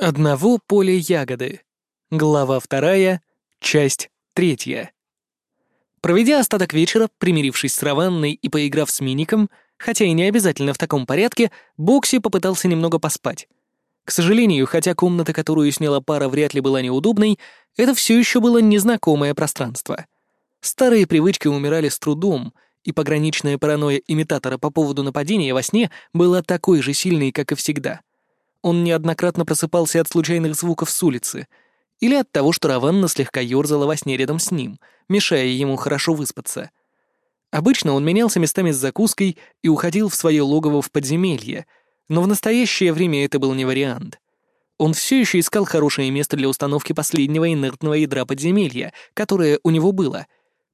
Одного поля ягоды. Глава вторая, часть третья. Проведя остаток вечера, примирившись с Раванной и поиграв с Миником, хотя и не обязательно в таком порядке, Бокси попытался немного поспать. К сожалению, хотя комната, которую сняла пара, вряд ли была неудобной, это все еще было незнакомое пространство. Старые привычки умирали с трудом, и пограничная паранойя имитатора по поводу нападения во сне была такой же сильной, как и всегда — он неоднократно просыпался от случайных звуков с улицы или от того, что Раванна слегка ёрзала во сне рядом с ним, мешая ему хорошо выспаться. Обычно он менялся местами с закуской и уходил в свое логово в подземелье, но в настоящее время это был не вариант. Он все еще искал хорошее место для установки последнего инертного ядра подземелья, которое у него было,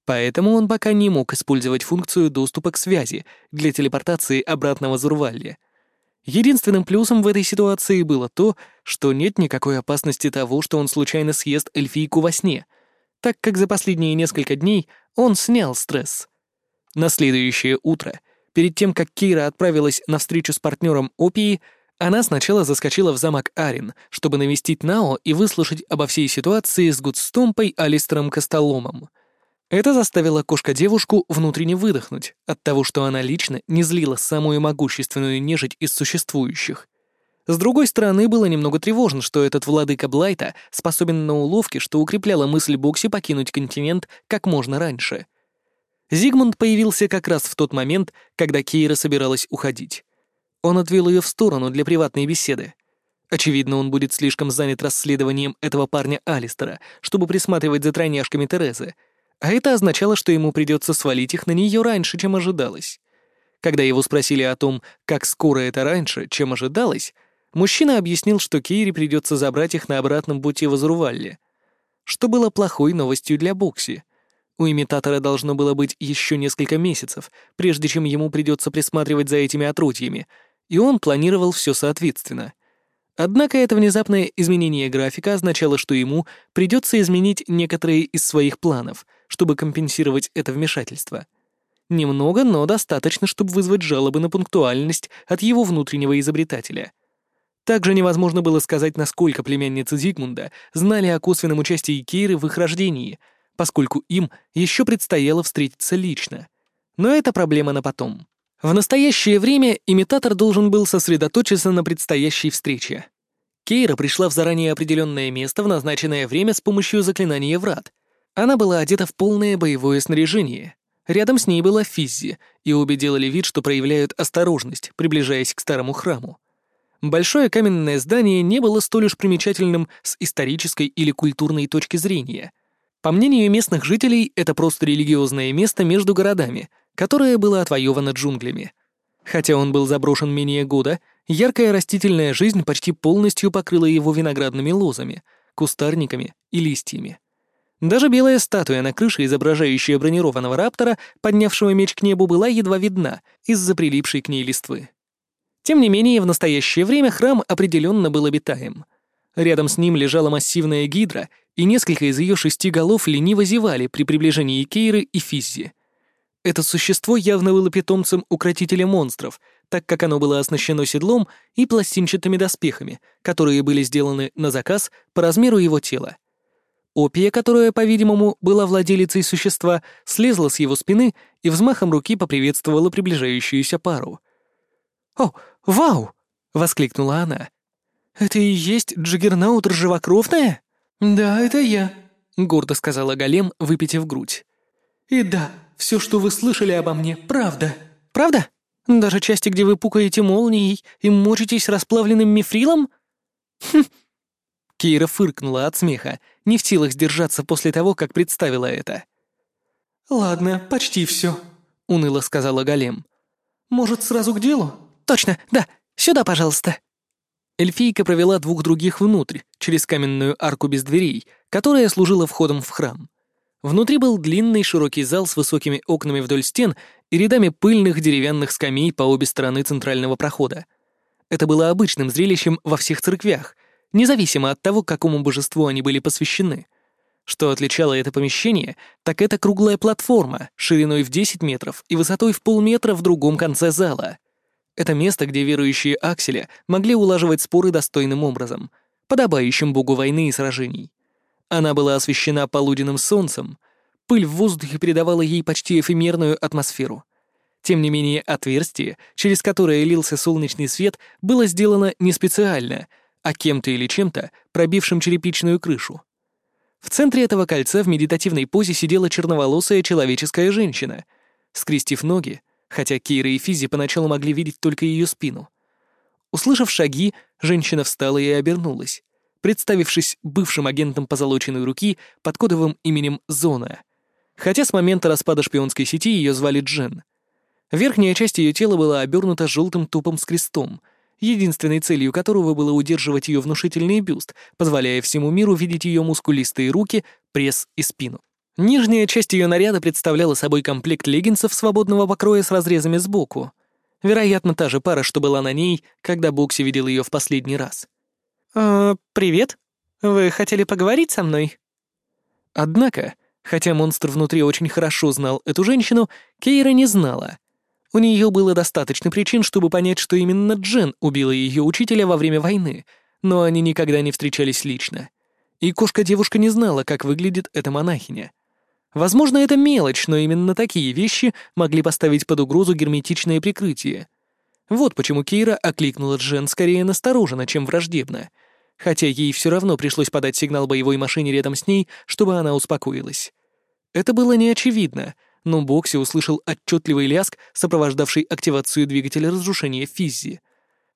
поэтому он пока не мог использовать функцию доступа к связи для телепортации обратно в Азурвалье — Единственным плюсом в этой ситуации было то, что нет никакой опасности того, что он случайно съест эльфийку во сне, так как за последние несколько дней он снял стресс. На следующее утро, перед тем, как Кира отправилась на встречу с партнером Опии, она сначала заскочила в замок Арин, чтобы навестить Нао и выслушать обо всей ситуации с Гудстомпой Алистером Костоломом — это заставило кошка-девушку внутренне выдохнуть от того, что она лично не злила самую могущественную нежить из существующих. С другой стороны, было немного тревожно, что этот владыка Блайта способен на уловки, что укрепляло мысль Бокси покинуть континент как можно раньше. Зигмунд появился как раз в тот момент, когда Кейра собиралась уходить. Он отвел ее в сторону для приватной беседы. Очевидно, он будет слишком занят расследованием этого парня Алистера, чтобы присматривать за тройняшками Терезы — а это означало, что ему придется свалить их на нее раньше, чем ожидалось. Когда его спросили о том, как скоро это раньше, чем ожидалось, мужчина объяснил, что Кейри придется забрать их на обратном пути в Азурвалле. Что было плохой новостью для Бокси. У имитатора должно было быть еще несколько месяцев, прежде чем ему придется присматривать за этими отрутьями, и он планировал все соответственно — Однако это внезапное изменение графика означало, что ему придется изменить некоторые из своих планов, чтобы компенсировать это вмешательство. Немного, но достаточно, чтобы вызвать жалобы на пунктуальность от его внутреннего изобретателя. Также невозможно было сказать, насколько племянницы Зигмунда знали о косвенном участии Кейры в их рождении, поскольку им еще предстояло встретиться лично. Но это проблема на потом. В настоящее время имитатор должен был сосредоточиться на предстоящей встрече. Кейра пришла в заранее определенное место в назначенное время с помощью заклинания врат. Она была одета в полное боевое снаряжение. Рядом с ней была Физзи, и обе делали вид, что проявляют осторожность, приближаясь к старому храму. Большое каменное здание не было столь уж примечательным с исторической или культурной точки зрения. По мнению местных жителей, это просто религиозное место между городами — которое было отвоевано джунглями. Хотя он был заброшен менее года, яркая растительная жизнь почти полностью покрыла его виноградными лозами, кустарниками и листьями. Даже белая статуя на крыше, изображающая бронированного раптора, поднявшего меч к небу, была едва видна из-за прилипшей к ней листвы. Тем не менее, в настоящее время храм определенно был обитаем. Рядом с ним лежала массивная гидра, и несколько из ее шести голов лениво зевали при приближении Кейры и Физзи — это существо явно было питомцем укротителя монстров, так как оно было оснащено седлом и пластинчатыми доспехами, которые были сделаны на заказ по размеру его тела. Опия, которая, по-видимому, была владелицей существа, слезла с его спины и взмахом руки поприветствовала приближающуюся пару. «О, вау!» — воскликнула она. «Это и есть Джиггернаут ржевокровная?» «Да, это я», — гордо сказала Голем, выпитив грудь. «И да, все, что вы слышали обо мне, правда». «Правда? Даже части, где вы пукаете молнией и мочитесь расплавленным мифрилом?» «Хм». Кейра фыркнула от смеха, не в силах сдержаться после того, как представила это. «Ладно, почти все», — уныло сказала Голем. «Может, сразу к делу?» «Точно, да. Сюда, пожалуйста». Эльфийка провела двух других внутрь, через каменную арку без дверей, которая служила входом в храм. Внутри был длинный широкий зал с высокими окнами вдоль стен и рядами пыльных деревянных скамей по обе стороны центрального прохода. Это было обычным зрелищем во всех церквях, независимо от того, какому божеству они были посвящены. Что отличало это помещение, так это круглая платформа, шириной в 10 метров и высотой в полметра в другом конце зала. Это место, где верующие Акселя могли улаживать споры достойным образом, подобающим богу войны и сражений. Она была освещена полуденным солнцем, пыль в воздухе придавала ей почти эфемерную атмосферу. Тем не менее, отверстие, через которое лился солнечный свет, было сделано не специально, а кем-то или чем-то, пробившим черепичную крышу. В центре этого кольца в медитативной позе сидела черноволосая человеческая женщина, скрестив ноги, хотя Кейра и Физи поначалу могли видеть только ее спину. Услышав шаги, женщина встала и обернулась, представившись бывшим агентом позолоченной руки под кодовым именем Зона. Хотя с момента распада шпионской сети ее звали Джен. Верхняя часть ее тела была обернута желтым тупом с крестом — единственной целью которого было удерживать ее внушительный бюст, позволяя всему миру видеть ее мускулистые руки, пресс и спину. Нижняя часть ее наряда представляла собой комплект леггинсов свободного покроя с разрезами сбоку. Вероятно, та же пара, что была на ней, когда Бокси видел ее в последний раз. «Э, «Привет. Вы хотели поговорить со мной?» Однако, хотя монстр внутри очень хорошо знал эту женщину, Кейра не знала, у нее было достаточно причин, чтобы понять, что именно Джен убила ее учителя во время войны, но они никогда не встречались лично. И кошка-девушка не знала, как выглядит эта монахиня. Возможно, это мелочь, но именно такие вещи могли поставить под угрозу герметичное прикрытие. Вот почему Кейра окликнула Джен скорее настороженно, чем враждебно, хотя ей все равно пришлось подать сигнал боевой машине рядом с ней, чтобы она успокоилась. Это было неочевидно, но Бокси услышал отчетливый ляск, сопровождавший активацию двигателя разрушения Физзи.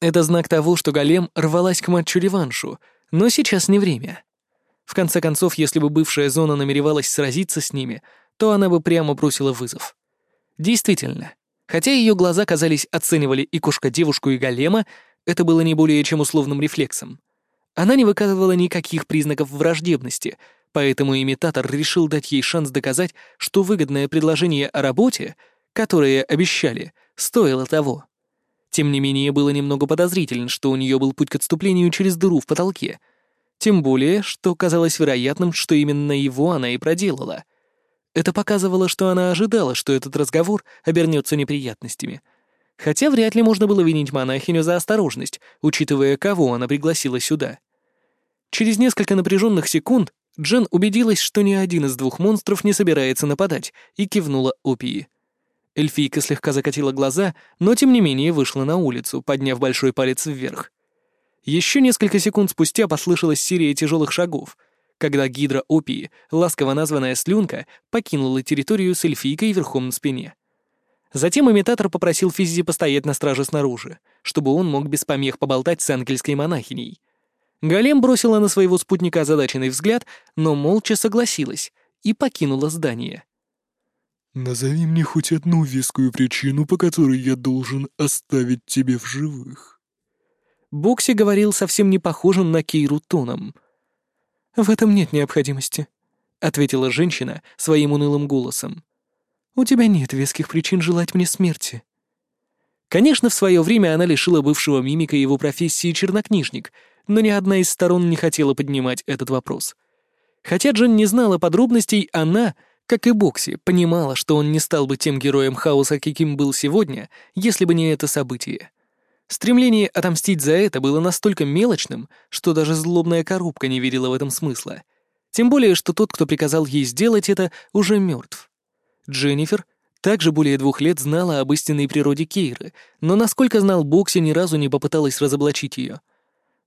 Это знак того, что голем рвалась к матчу-реваншу, но сейчас не время. В конце концов, если бы бывшая зона намеревалась сразиться с ними, то она бы прямо бросила вызов. Действительно, хотя ее глаза, казались, оценивали и кошка-девушку, и голема, это было не более чем условным рефлексом. Она не выказывала никаких признаков враждебности — Поэтому имитатор решил дать ей шанс доказать, что выгодное предложение о работе, которое обещали, стоило того. Тем не менее, было немного подозрительно, что у нее был путь к отступлению через дыру в потолке. Тем более, что казалось вероятным, что именно его она и проделала. Это показывало, что она ожидала, что этот разговор обернется неприятностями. Хотя вряд ли можно было винить монахиню за осторожность, учитывая, кого она пригласила сюда. Через несколько напряженных секунд Джен убедилась, что ни один из двух монстров не собирается нападать, и кивнула Опии. Эльфийка слегка закатила глаза, но тем не менее вышла на улицу, подняв большой палец вверх. Еще несколько секунд спустя послышалась серия тяжелых шагов, когда гидра Опии, ласково названная Слюнка, покинула территорию с эльфийкой верхом на спине. Затем имитатор попросил Физзи постоять на страже снаружи, чтобы он мог без помех поболтать с ангельской монахиней. Голем бросила на своего спутника озадаченный взгляд, но молча согласилась и покинула здание. «Назови мне хоть одну вескую причину, по которой я должен оставить тебя в живых». Бокси говорил совсем не похожим на Кейру тоном. «В этом нет необходимости», — ответила женщина своим унылым голосом. «У тебя нет веских причин желать мне смерти». Конечно, в свое время она лишила бывшего мимика его профессии чернокнижник — но ни одна из сторон не хотела поднимать этот вопрос. Хотя Джен не знала подробностей, она, как и Бокси, понимала, что он не стал бы тем героем хаоса, каким был сегодня, если бы не это событие. Стремление отомстить за это было настолько мелочным, что даже злобная коробка не видела в этом смысла. Тем более, что тот, кто приказал ей сделать это, уже мертв. Дженнифер также более двух лет знала об истинной природе Кейры, но, насколько знал Бокси, ни разу не попыталась разоблачить ее —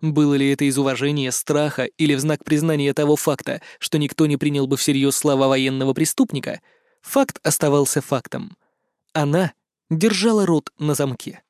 было ли это из уважения, страха или в знак признания того факта, что никто не принял бы всерьез слова военного преступника, факт оставался фактом. Она держала рот на замке.